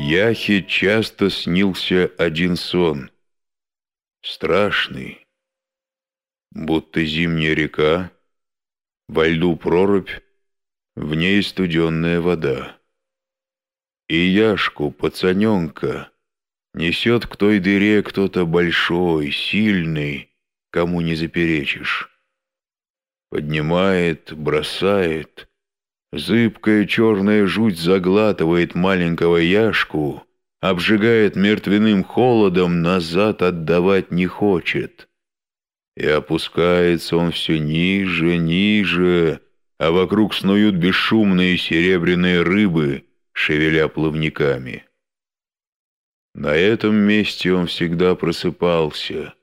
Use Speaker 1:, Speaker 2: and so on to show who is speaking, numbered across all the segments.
Speaker 1: Яхе часто снился один сон. Страшный, будто зимняя река, во льду прорубь, в ней студенная вода. И Яшку, пацаненка, несет к той дыре кто-то большой, сильный, кому не заперечишь. Поднимает, бросает, зыбкая черная жуть заглатывает маленького Яшку, обжигает мертвенным холодом, назад отдавать не хочет. И опускается он все ниже, ниже, а вокруг снуют бесшумные серебряные рыбы, шевеля плавниками. На этом месте он всегда просыпался,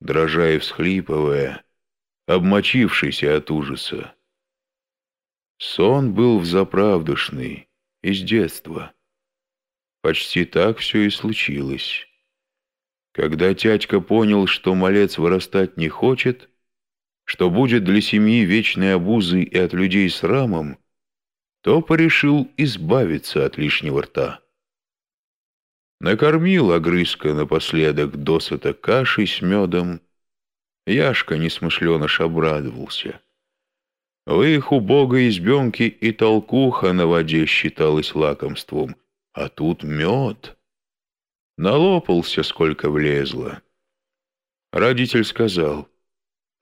Speaker 1: дрожа и всхлипывая, обмочившийся от ужаса. Сон был взаправдышный, из детства. Почти так все и случилось. Когда тятька понял, что малец вырастать не хочет, что будет для семьи вечной обузой и от людей с рамом, то порешил избавиться от лишнего рта. Накормил огрызка напоследок досыта кашей с медом. Яшка несмышленыш обрадовался. В их убогой избенке и толкуха на воде считалась лакомством, а тут мед. Налопался, сколько влезло. Родитель сказал,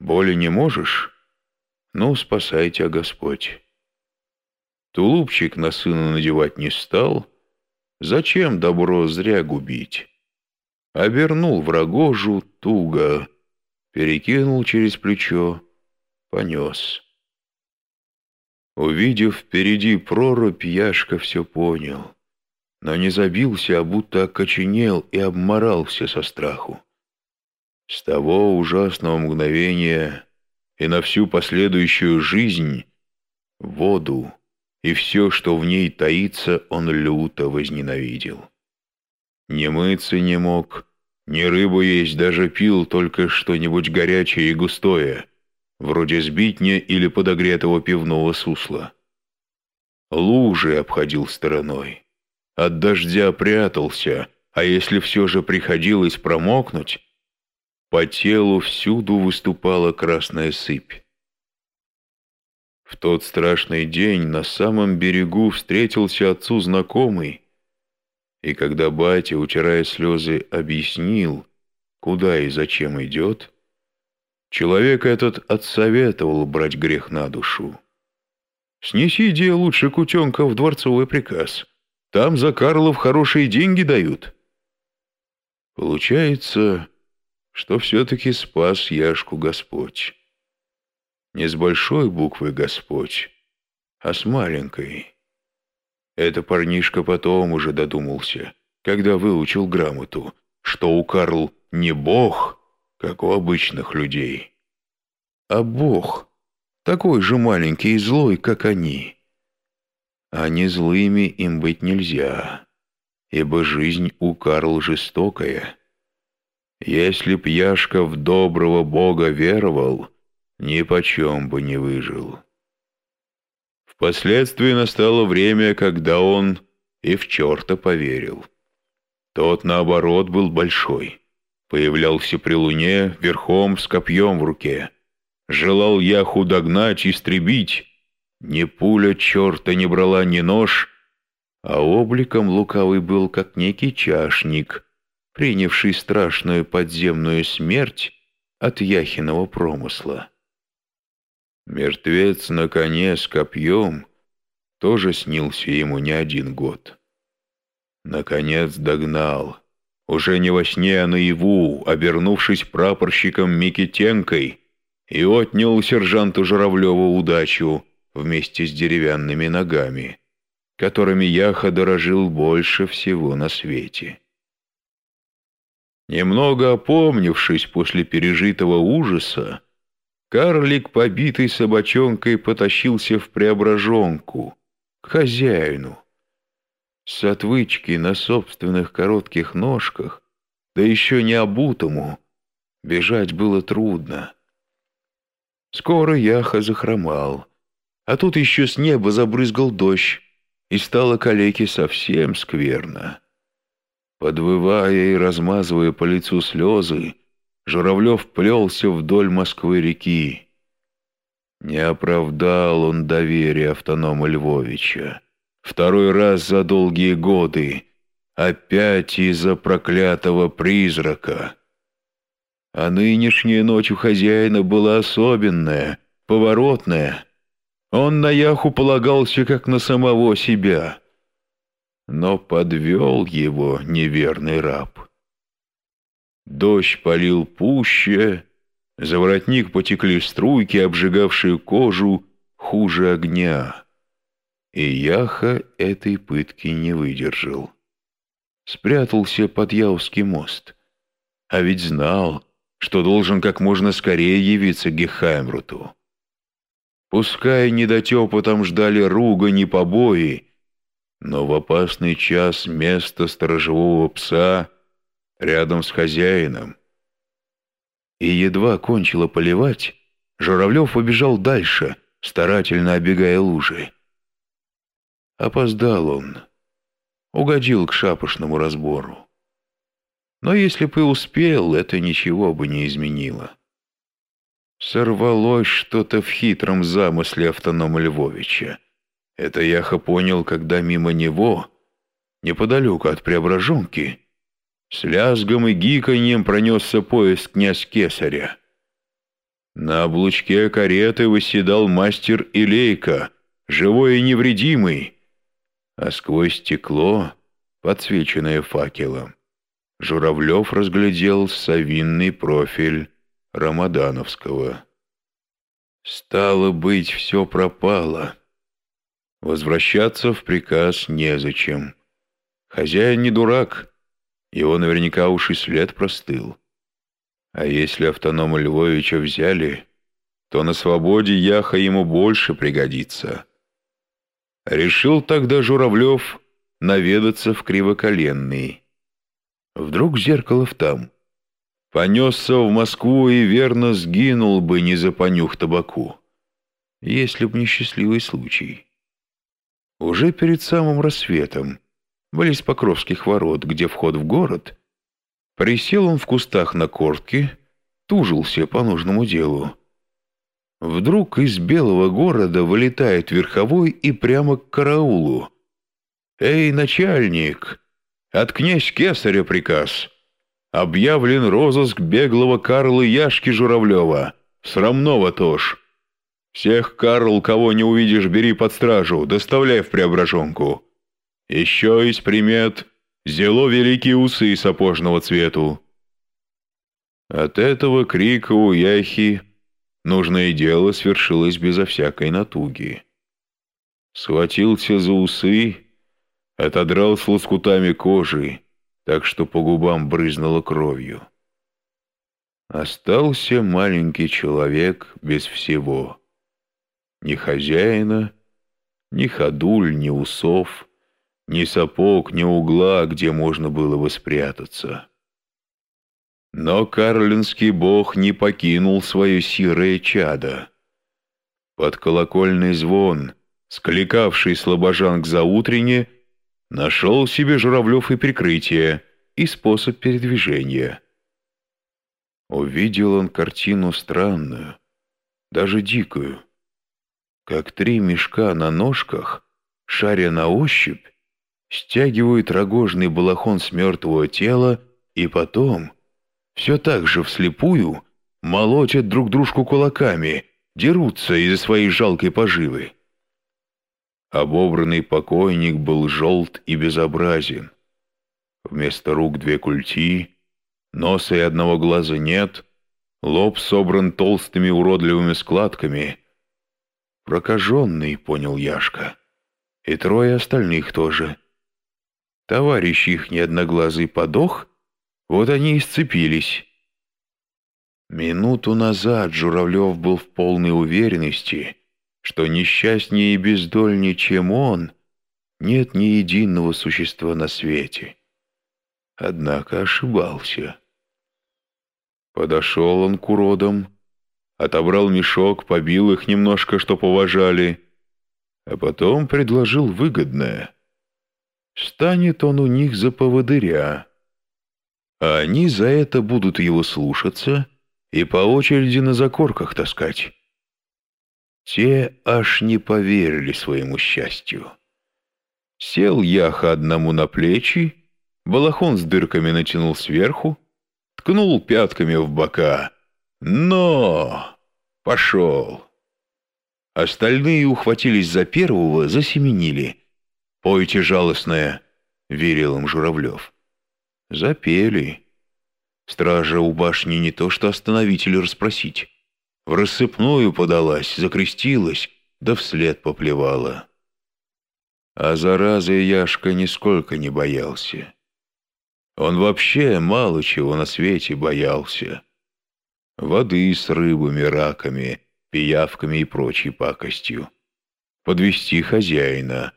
Speaker 1: «Боли не можешь? Ну, спасай тебя Господь». Тулупчик на сына надевать не стал. Зачем добро зря губить? Обернул в рогожу туго, перекинул через плечо, понес. Увидев впереди прорубь, Яшка все понял но не забился, а будто окоченел и обморался со страху. С того ужасного мгновения и на всю последующую жизнь воду и все, что в ней таится, он люто возненавидел. Не мыться не мог, ни рыбу есть, даже пил только что-нибудь горячее и густое, вроде сбитня или подогретого пивного сусла. Лужи обходил стороной от дождя прятался, а если все же приходилось промокнуть, по телу всюду выступала красная сыпь. В тот страшный день на самом берегу встретился отцу знакомый, и когда батя, утирая слезы, объяснил, куда и зачем идет, человек этот отсоветовал брать грех на душу. «Снеси, де лучше кутенка в дворцовый приказ», там за Карлов хорошие деньги дают. Получается, что все-таки спас Яшку Господь. Не с большой буквы Господь, а с маленькой. Это парнишка потом уже додумался, когда выучил грамоту, что у Карл не Бог, как у обычных людей, а Бог, такой же маленький и злой, как они а не злыми им быть нельзя, ибо жизнь у Карл жестокая. Если б Яшка в доброго Бога веровал, ни почем бы не выжил. Впоследствии настало время, когда он и в черта поверил. Тот, наоборот, был большой. Появлялся при луне верхом с копьем в руке. Желал Яху догнать, истребить, ни пуля черта не брала, ни нож, а обликом лукавый был, как некий чашник, принявший страшную подземную смерть от яхиного промысла. Мертвец на коне с копьем тоже снился ему не один год. Наконец догнал, уже не во сне, а наяву, обернувшись прапорщиком Микитенкой, и отнял сержанту Журавлеву удачу, вместе с деревянными ногами, которыми Яха дорожил больше всего на свете. Немного опомнившись после пережитого ужаса, карлик, побитый собачонкой, потащился в преображенку, к хозяину. С отвычки на собственных коротких ножках, да еще не обутому, бежать было трудно. Скоро Яха захромал, а тут еще с неба забрызгал дождь, и стало калеке совсем скверно. Подвывая и размазывая по лицу слезы, Журавлев плелся вдоль Москвы-реки. Не оправдал он доверия автонома Львовича. Второй раз за долгие годы, опять из-за проклятого призрака. А нынешняя ночь у хозяина была особенная, поворотная. Он на Яху полагался, как на самого себя. Но подвел его неверный раб. Дождь полил пуще, за воротник потекли струйки, обжигавшие кожу хуже огня. И Яха этой пытки не выдержал. Спрятался под Яузский мост. А ведь знал, что должен как можно скорее явиться Гехаймруту. Пускай недотепы там ждали ругань и побои, но в опасный час место сторожевого пса рядом с хозяином. И едва кончило поливать, Журавлев убежал дальше, старательно оббегая лужи. Опоздал он, угодил к шапошному разбору. Но если бы успел, это ничего бы не изменило. Сорвалось что-то в хитром замысле автонома Львовича. Это Яха понял, когда мимо него, неподалеку от Преображенки, с лязгом и гиканьем пронесся поезд князь Кесаря. На облучке кареты восседал мастер Илейка, живой и невредимый, а сквозь стекло, подсвеченное факелом, Журавлев разглядел совинный профиль Рамадановского. Стало быть, все пропало. Возвращаться в приказ незачем. Хозяин не дурак, его наверняка уж и след простыл. А если автонома Львовича взяли, то на свободе Яха ему больше пригодится. Решил тогда Журавлев наведаться в Кривоколенный. Вдруг Зеркалов там. Понесся в Москву и верно сгинул бы не за понюх табаку, если б не счастливый случай. Уже перед самым рассветом, близ Покровских ворот, где вход в город, присел он в кустах на кортке, тужился по нужному делу. Вдруг из белого города вылетает верховой и прямо к караулу. «Эй, начальник!» От князь Кесаря приказ. Объявлен розыск беглого Карла Яшки Журавлева. Срамного тоже. Всех, Карл, кого не увидишь, бери под стражу, доставляй в Преображенку. Еще из примет зело великие усы сапожного цвету. От этого крика у Яхи нужное дело свершилось безо всякой натуги. Схватился за усы отодрал с лоскутами кожи, так что по губам брызнуло кровью. Остался маленький человек без всего. Ни хозяина, ни ходуль, ни усов, ни сапог, ни угла, где можно было бы спрятаться. Но карлинский бог не покинул свое сирое чадо. Под колокольный звон, скликавший слабожан к заутрене, Нашел себе Журавлев и прикрытие, и способ передвижения. Увидел он картину странную, даже дикую. Как три мешка на ножках, шаря на ощупь, стягивают рогожный балахон с мертвого тела и потом, все так же вслепую, молотят друг дружку кулаками, дерутся из-за своей жалкой поживы. Обобранный покойник был желт и безобразен. Вместо рук две культи, носа и одного глаза нет, лоб собран толстыми уродливыми складками. Прокаженный, понял Яшка, и трое остальных тоже. Товарищ их неодноглазый подох, вот они и сцепились. Минуту назад Журавлев был в полной уверенности, что несчастнее и бездольнее, чем он, нет ни единого существа на свете. Однако ошибался. Подошел он к уродам, отобрал мешок, побил их немножко, что поважали, а потом предложил выгодное. Станет он у них за поводыря. А они за это будут его слушаться и по очереди на закорках таскать. Те аж не поверили своему счастью. Сел Яха одному на плечи, балахон с дырками натянул сверху, ткнул пятками в бока. «Но!» Пошел. Остальные ухватились за первого, засеменили. «Пойте жалостное», — верил им Журавлев. Запели. Стража у башни не то что остановить или расспросить. В рассыпную подалась, закрестилась, да вслед поплевала. А заразы Яшка нисколько не боялся. Он вообще мало чего на свете боялся воды с рыбами, раками, пиявками и прочей пакостью. Подвести хозяина.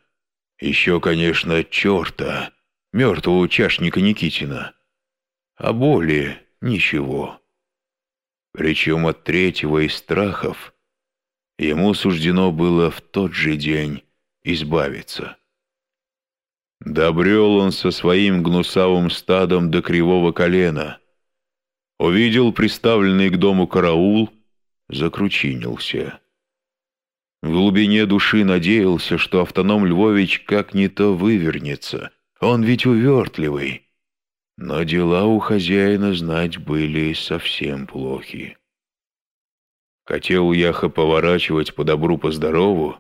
Speaker 1: Еще, конечно, черта, мертвого чашника Никитина. А более ничего. Причем от третьего из страхов ему суждено было в тот же день избавиться. Добрел он со своим гнусавым стадом до кривого колена — увидел приставленный к дому караул, закручинился. В глубине души надеялся, что автоном Львович как не то вывернется. Он ведь увертливый. Но дела у хозяина знать были совсем плохи. Хотел Яха поворачивать по добру, по здорову,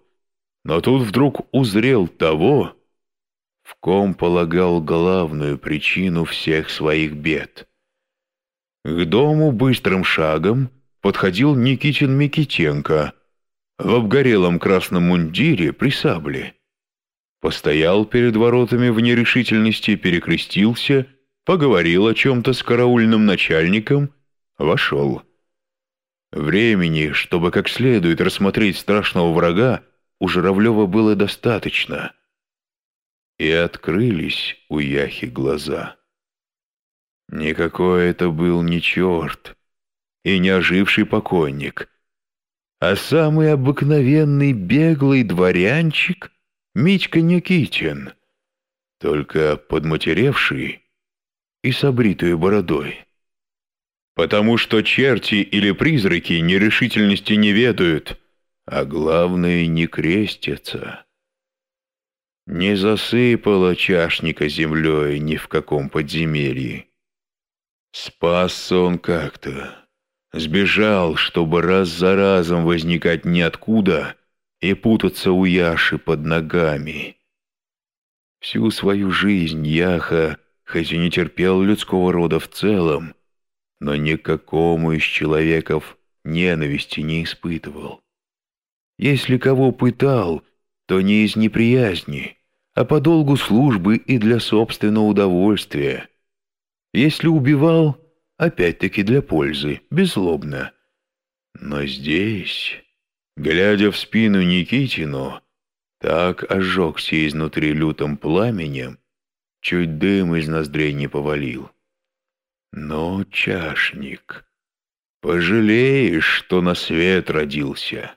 Speaker 1: но тут вдруг узрел того, в ком полагал главную причину всех своих бед — к дому быстрым шагом подходил Никитин Микитенко в обгорелом красном мундире при сабле. Постоял перед воротами в нерешительности, перекрестился, поговорил о чем-то с караульным начальником, вошел. Времени, чтобы как следует рассмотреть страшного врага, у Журавлева было достаточно. И открылись у Яхи глаза. Никакой это был не черт и не оживший покойник, а самый обыкновенный беглый дворянчик Митька Никитин, только подматеревший и с обритой бородой. Потому что черти или призраки нерешительности не ведают, а главное не крестятся. Не засыпало чашника землей ни в каком подземелье. Спасся он как-то. Сбежал, чтобы раз за разом возникать ниоткуда и путаться у Яши под ногами. Всю свою жизнь Яха, хоть и не терпел людского рода в целом, но никакому из человеков ненависти не испытывал. Если кого пытал, то не из неприязни, а по долгу службы и для собственного удовольствия, если убивал, опять-таки для пользы, беззлобно. Но здесь, глядя в спину Никитину, так ожегся изнутри лютым пламенем, чуть дым из ноздрей не повалил. Но, чашник, пожалеешь, что на свет родился.